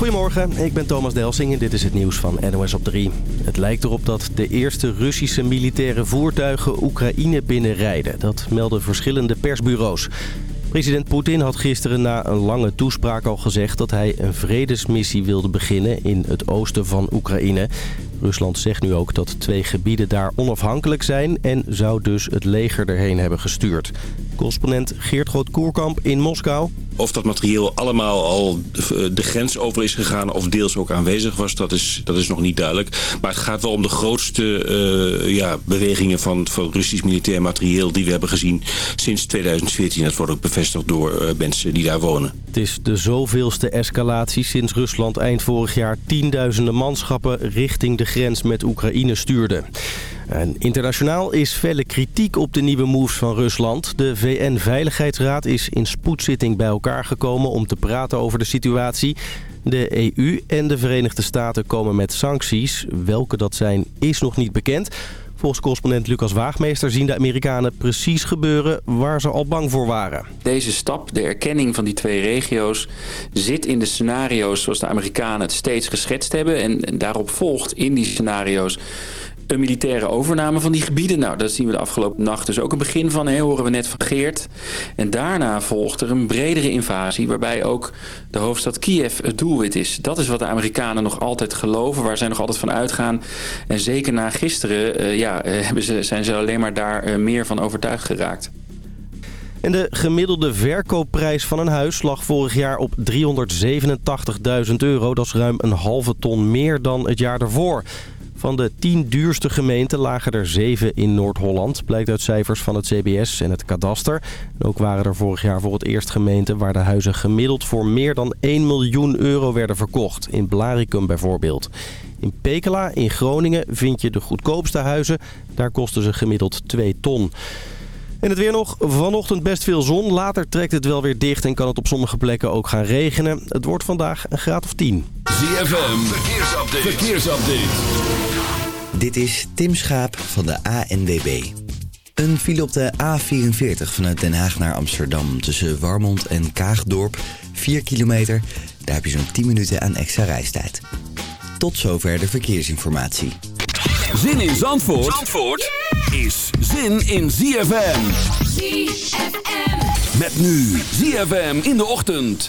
Goedemorgen, ik ben Thomas Delsing en dit is het nieuws van NOS op 3. Het lijkt erop dat de eerste Russische militaire voertuigen Oekraïne binnenrijden. Dat melden verschillende persbureaus. President Poetin had gisteren na een lange toespraak al gezegd dat hij een vredesmissie wilde beginnen in het oosten van Oekraïne. Rusland zegt nu ook dat twee gebieden daar onafhankelijk zijn en zou dus het leger erheen hebben gestuurd. Correspondent Geert Groot-Koerkamp in Moskou. Of dat materieel allemaal al de grens over is gegaan of deels ook aanwezig was, dat is, dat is nog niet duidelijk. Maar het gaat wel om de grootste uh, ja, bewegingen van, van Russisch militair materieel die we hebben gezien sinds 2014. Dat wordt ook bevestigd door uh, mensen die daar wonen. Het is de zoveelste escalatie sinds Rusland eind vorig jaar tienduizenden manschappen richting de grens met Oekraïne stuurde. En internationaal is felle kritiek op de nieuwe moves van Rusland. De VN-veiligheidsraad is in spoedzitting bij elkaar gekomen om te praten over de situatie. De EU en de Verenigde Staten komen met sancties. Welke dat zijn is nog niet bekend. Volgens correspondent Lucas Waagmeester zien de Amerikanen precies gebeuren waar ze al bang voor waren. Deze stap, de erkenning van die twee regio's, zit in de scenario's zoals de Amerikanen het steeds geschetst hebben. En, daarop volgt in die scenario's een militaire overname van die gebieden. Nou, daar zien we de afgelopen nacht dus ook een begin van, horen we net van Geert. En daarna volgt er een bredere invasie, waarbij ook de hoofdstad Kiev het doelwit is. Dat is wat de Amerikanen nog altijd geloven, waar zij nog altijd van uitgaan. En zeker na gisteren uh, ja, uh, hebben ze, zijn ze alleen maar daar uh, meer van overtuigd geraakt. En de gemiddelde verkoopprijs van een huis lag vorig jaar op 387.000 euro. Dat is ruim een halve ton meer dan het jaar daarvoor. Van de tien duurste gemeenten lagen er zeven in Noord-Holland. Blijkt uit cijfers van het CBS en het kadaster. ook waren er vorig jaar voor het eerst gemeenten waar de huizen gemiddeld voor meer dan 1 miljoen euro werden verkocht. In Blaricum bijvoorbeeld. In Pekela in Groningen vind je de goedkoopste huizen. Daar kosten ze gemiddeld 2 ton. En het weer nog. Vanochtend best veel zon. Later trekt het wel weer dicht en kan het op sommige plekken ook gaan regenen. Het wordt vandaag een graad of 10. ZFM, verkeersupdate. verkeersupdate. Dit is Tim Schaap van de ANWB. Een file op de A44 vanuit Den Haag naar Amsterdam tussen Warmond en Kaagdorp. 4 kilometer. Daar heb je zo'n 10 minuten aan extra reistijd. Tot zover de verkeersinformatie. Zin in Zandvoort, Zandvoort? is zin in ZFM. ZFM. Met nu ZFM in de ochtend.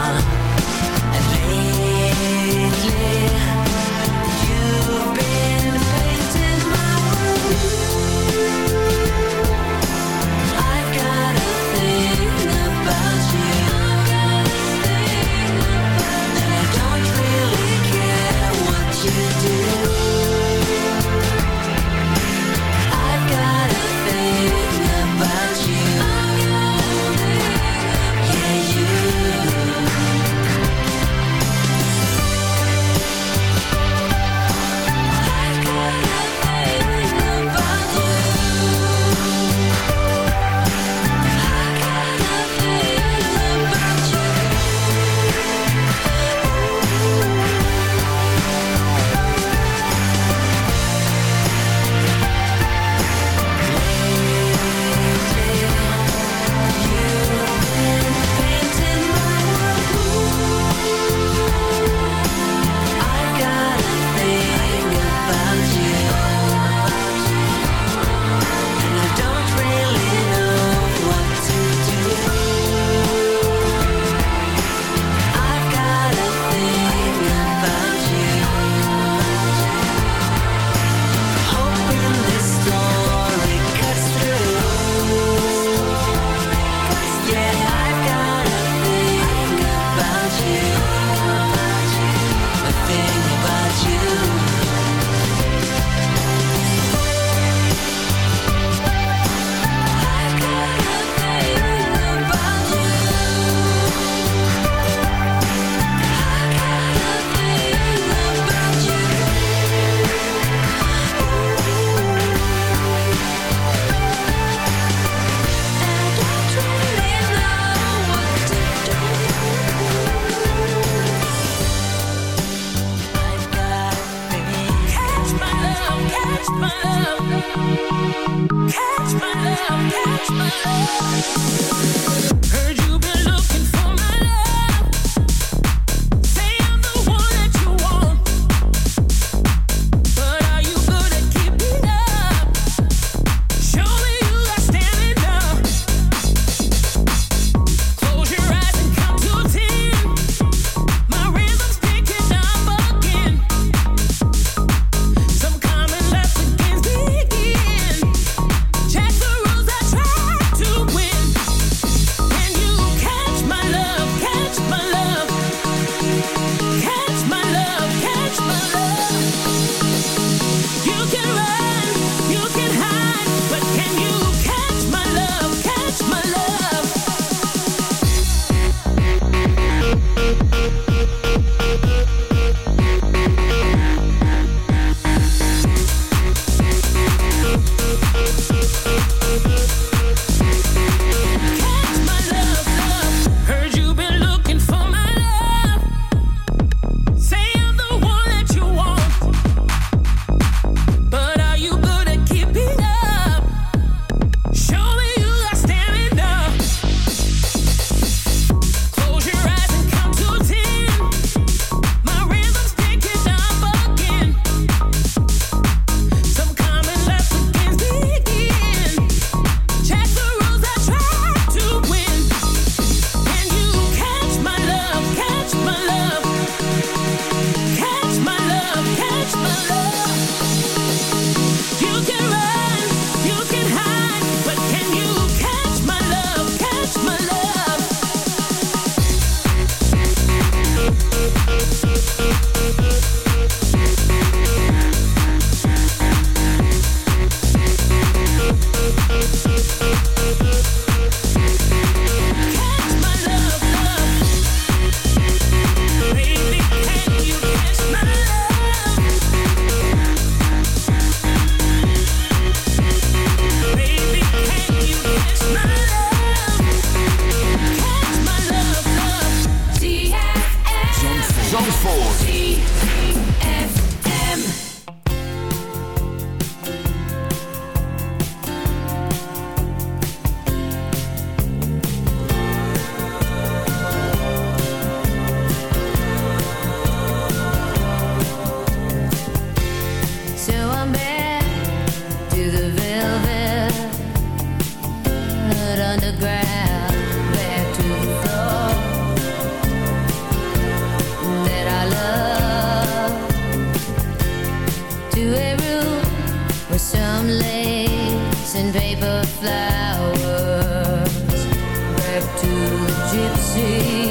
away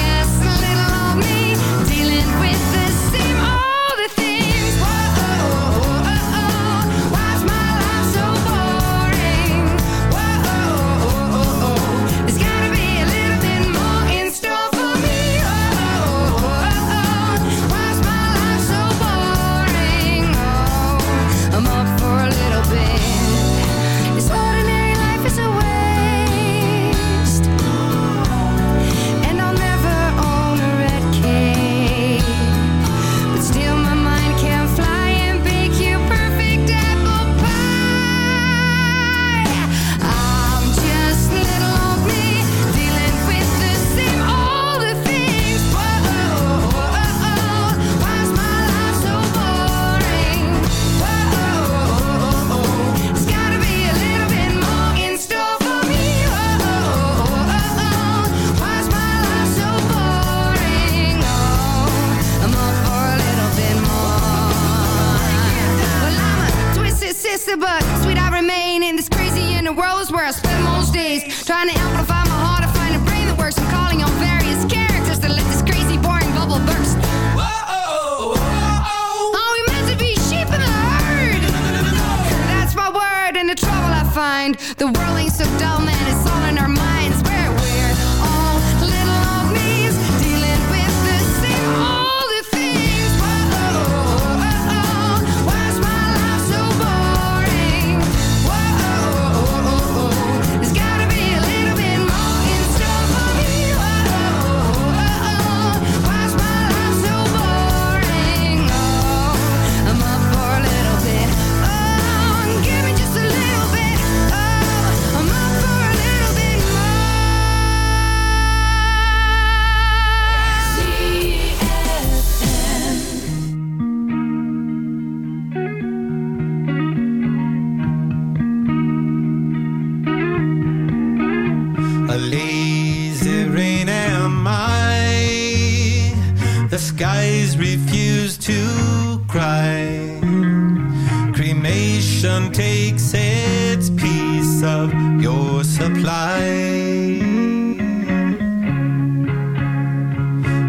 Cremation takes its piece of your supply.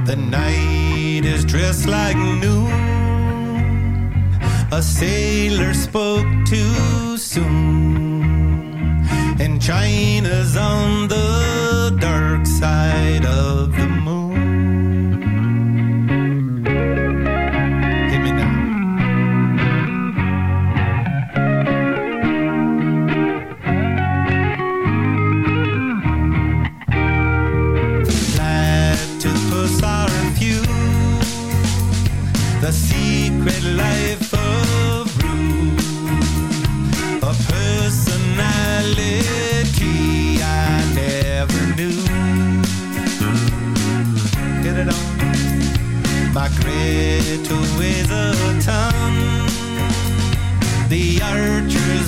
The night is dressed like noon. A sailor spoke too soon. And China's on the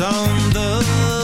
on the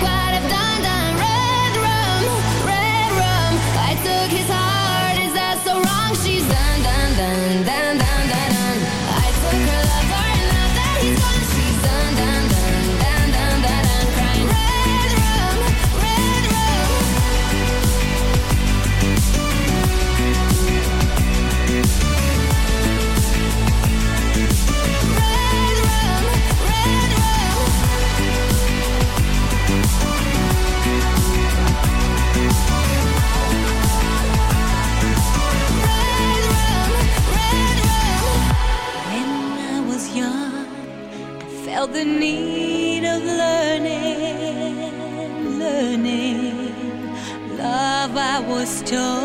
What if was told,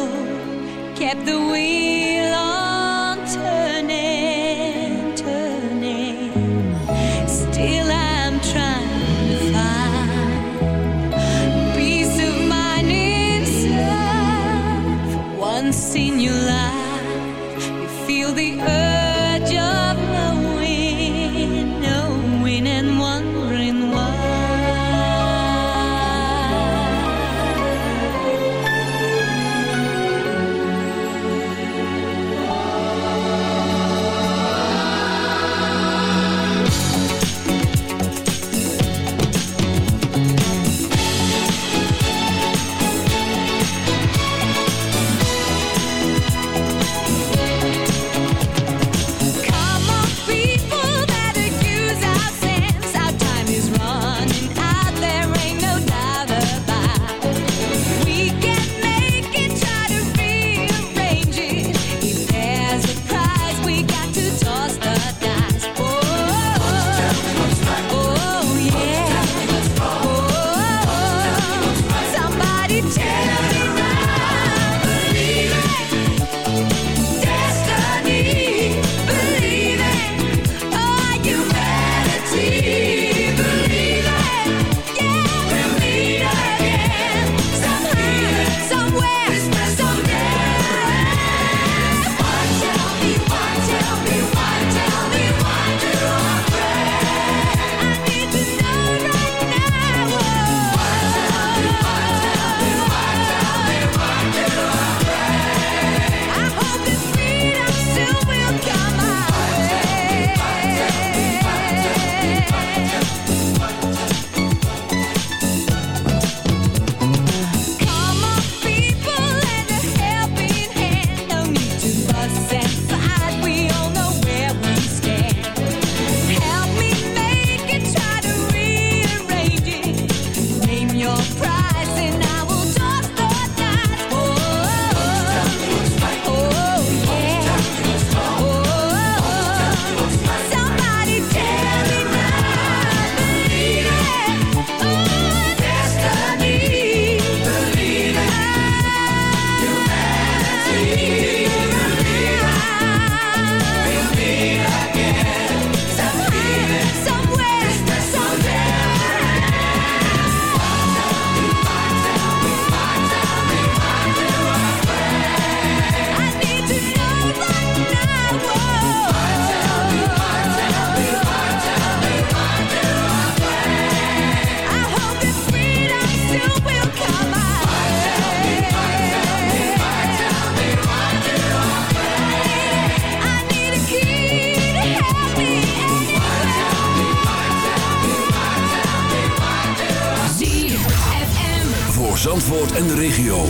en de regio.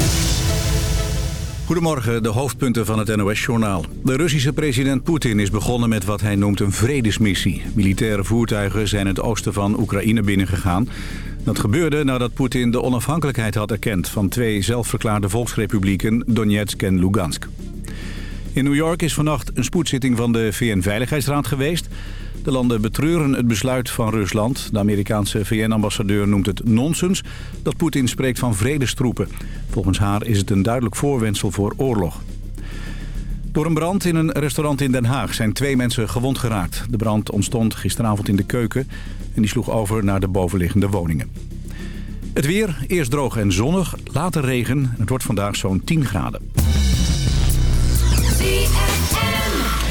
Goedemorgen, de hoofdpunten van het NOS-journaal. De Russische president Poetin is begonnen met wat hij noemt een vredesmissie. Militaire voertuigen zijn het oosten van Oekraïne binnengegaan. Dat gebeurde nadat Poetin de onafhankelijkheid had erkend... van twee zelfverklaarde volksrepublieken Donetsk en Lugansk. In New York is vannacht een spoedzitting van de VN-veiligheidsraad geweest. De landen betreuren het besluit van Rusland. De Amerikaanse VN-ambassadeur noemt het nonsens dat Poetin spreekt van vredestroepen. Volgens haar is het een duidelijk voorwendsel voor oorlog. Door een brand in een restaurant in Den Haag zijn twee mensen gewond geraakt. De brand ontstond gisteravond in de keuken en die sloeg over naar de bovenliggende woningen. Het weer, eerst droog en zonnig, later regen. Het wordt vandaag zo'n 10 graden.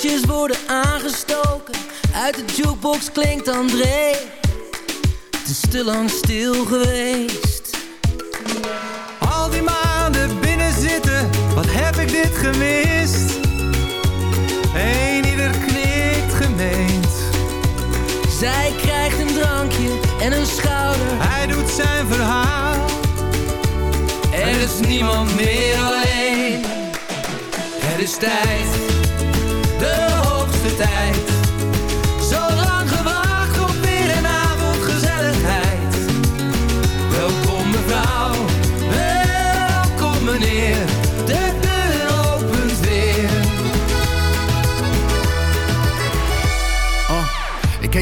kaarsjes worden aangestoken, uit de jukebox klinkt André. Het is te lang stil geweest. Al die maanden binnen zitten, wat heb ik dit gemist? Eén ieder knikt gemeend. Zij krijgt een drankje en een schouder. Hij doet zijn verhaal. Er is niemand meer alleen. Het is tijd, tijd.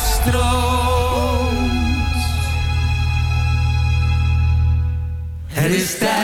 eindelijk stroomt. Het is tijd,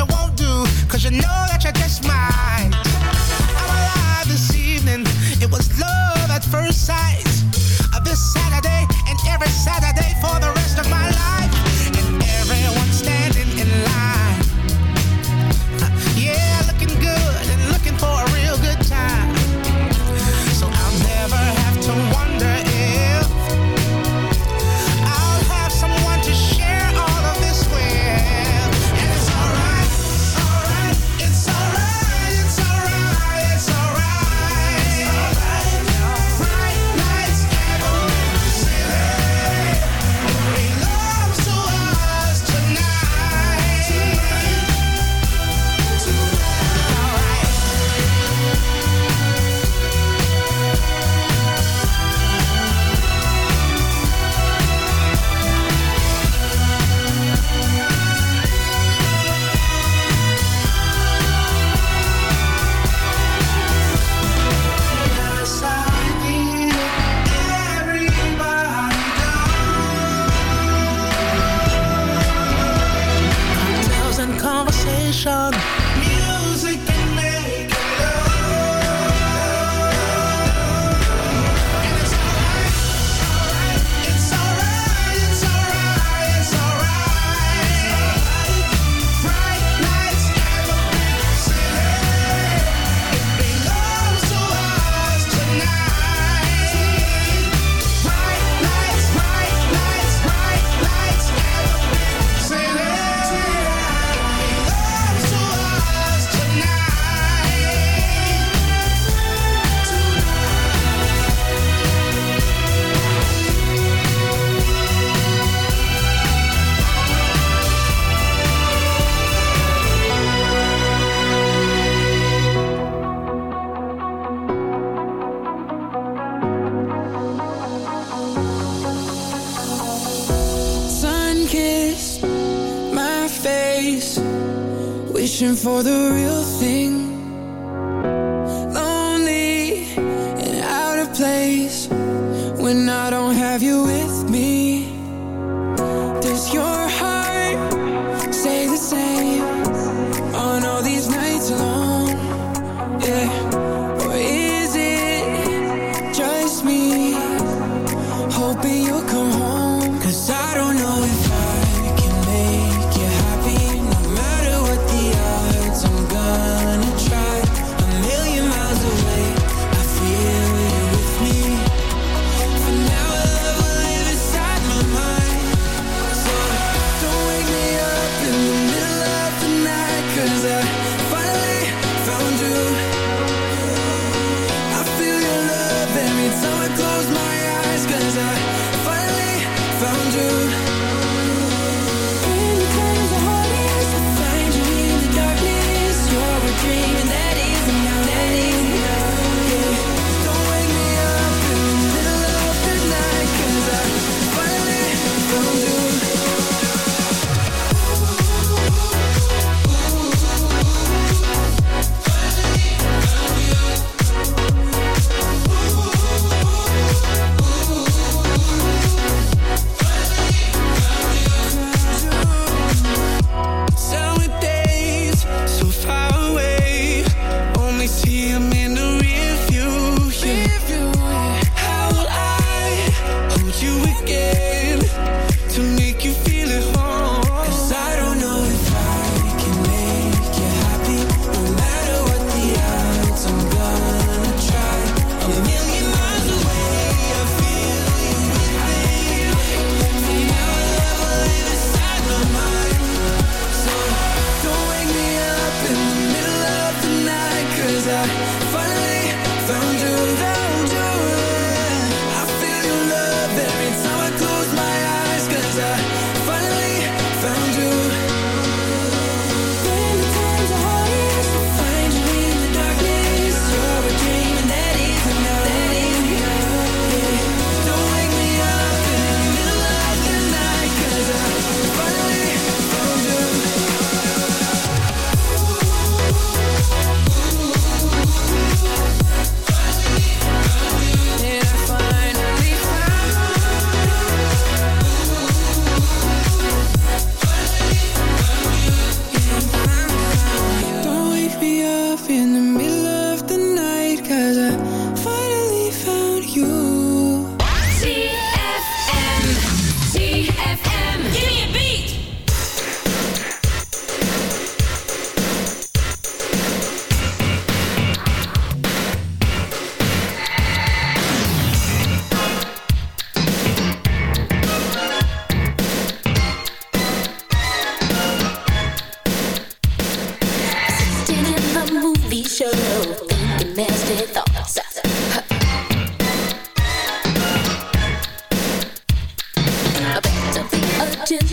I won't do. Cause you know that for the real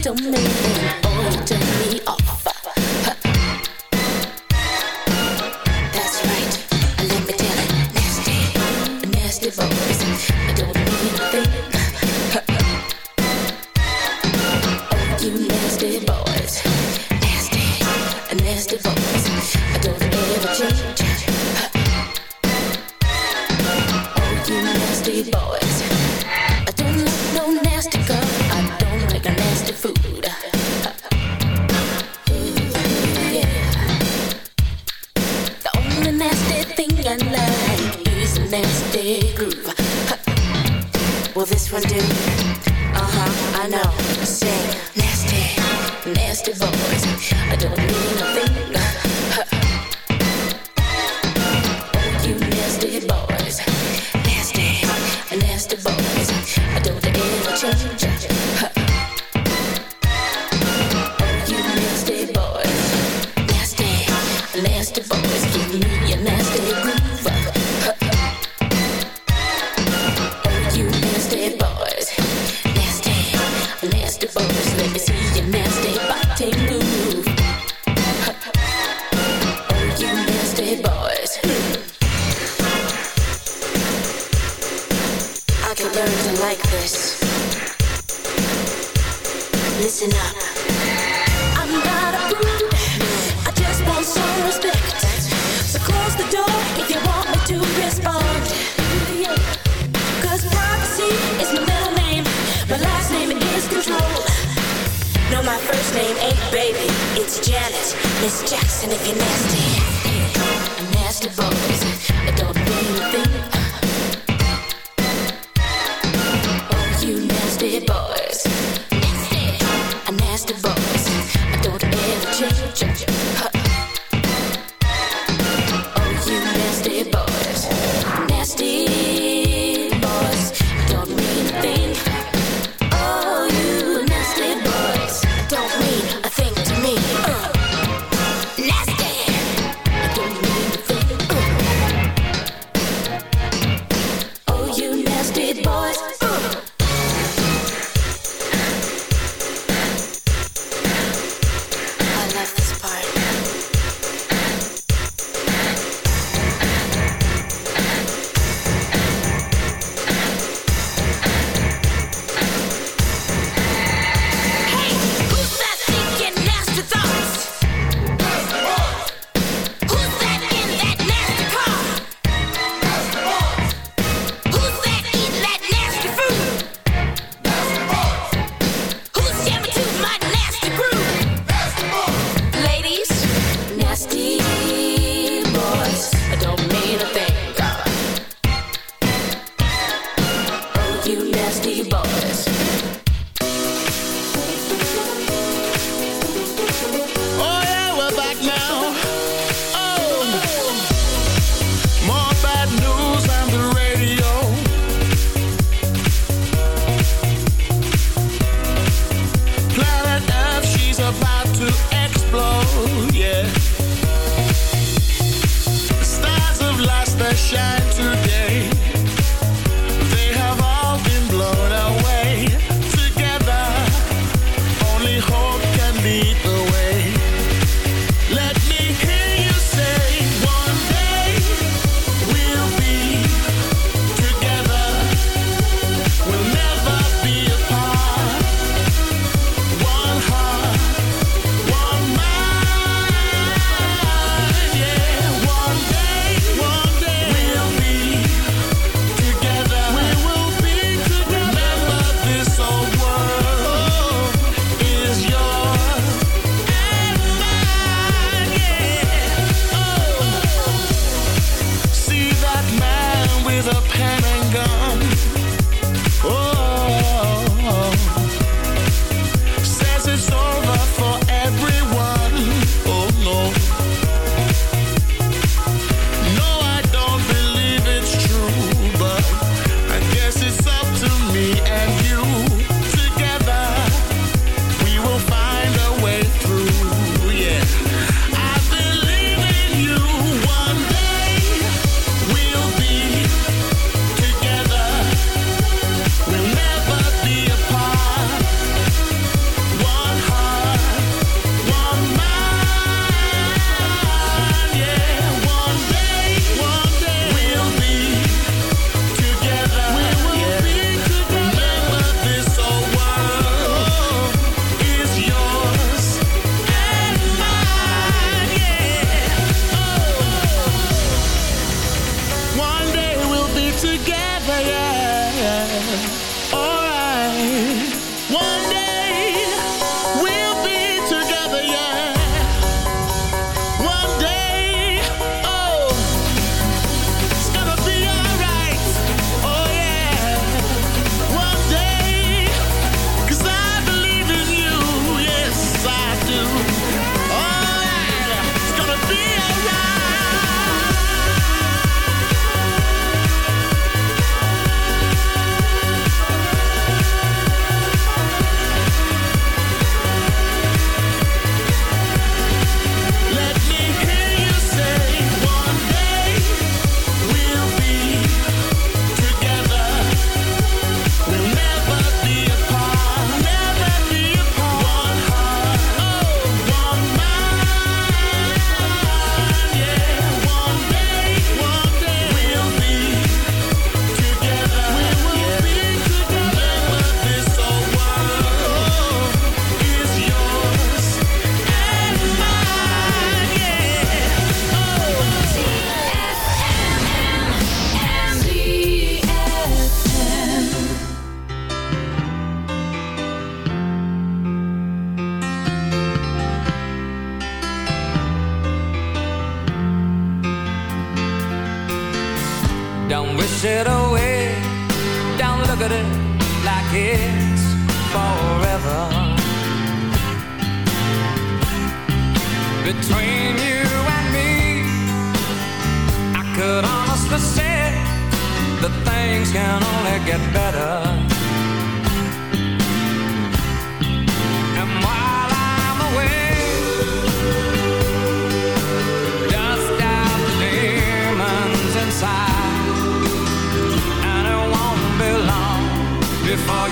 懂美 8, baby. It's Janet, Miss Jackson if you're nasty. Nasty boys, don't be a thing.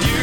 you?